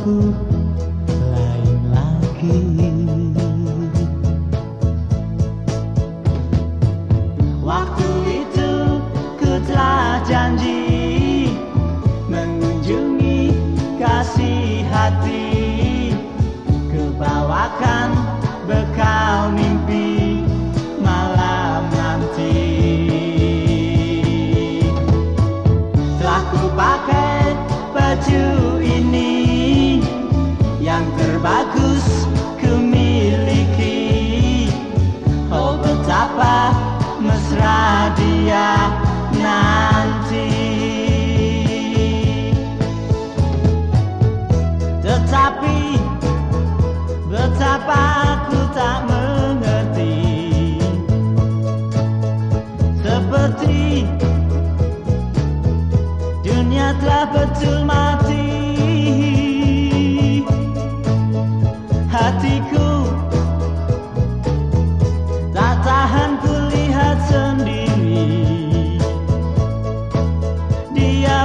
aku lain lagi Yang terbagus ku miliki Oh betapa mesra dia nanti. Tetapi betapa aku tak mengerti. Seperti dunia telah betul mati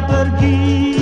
pergi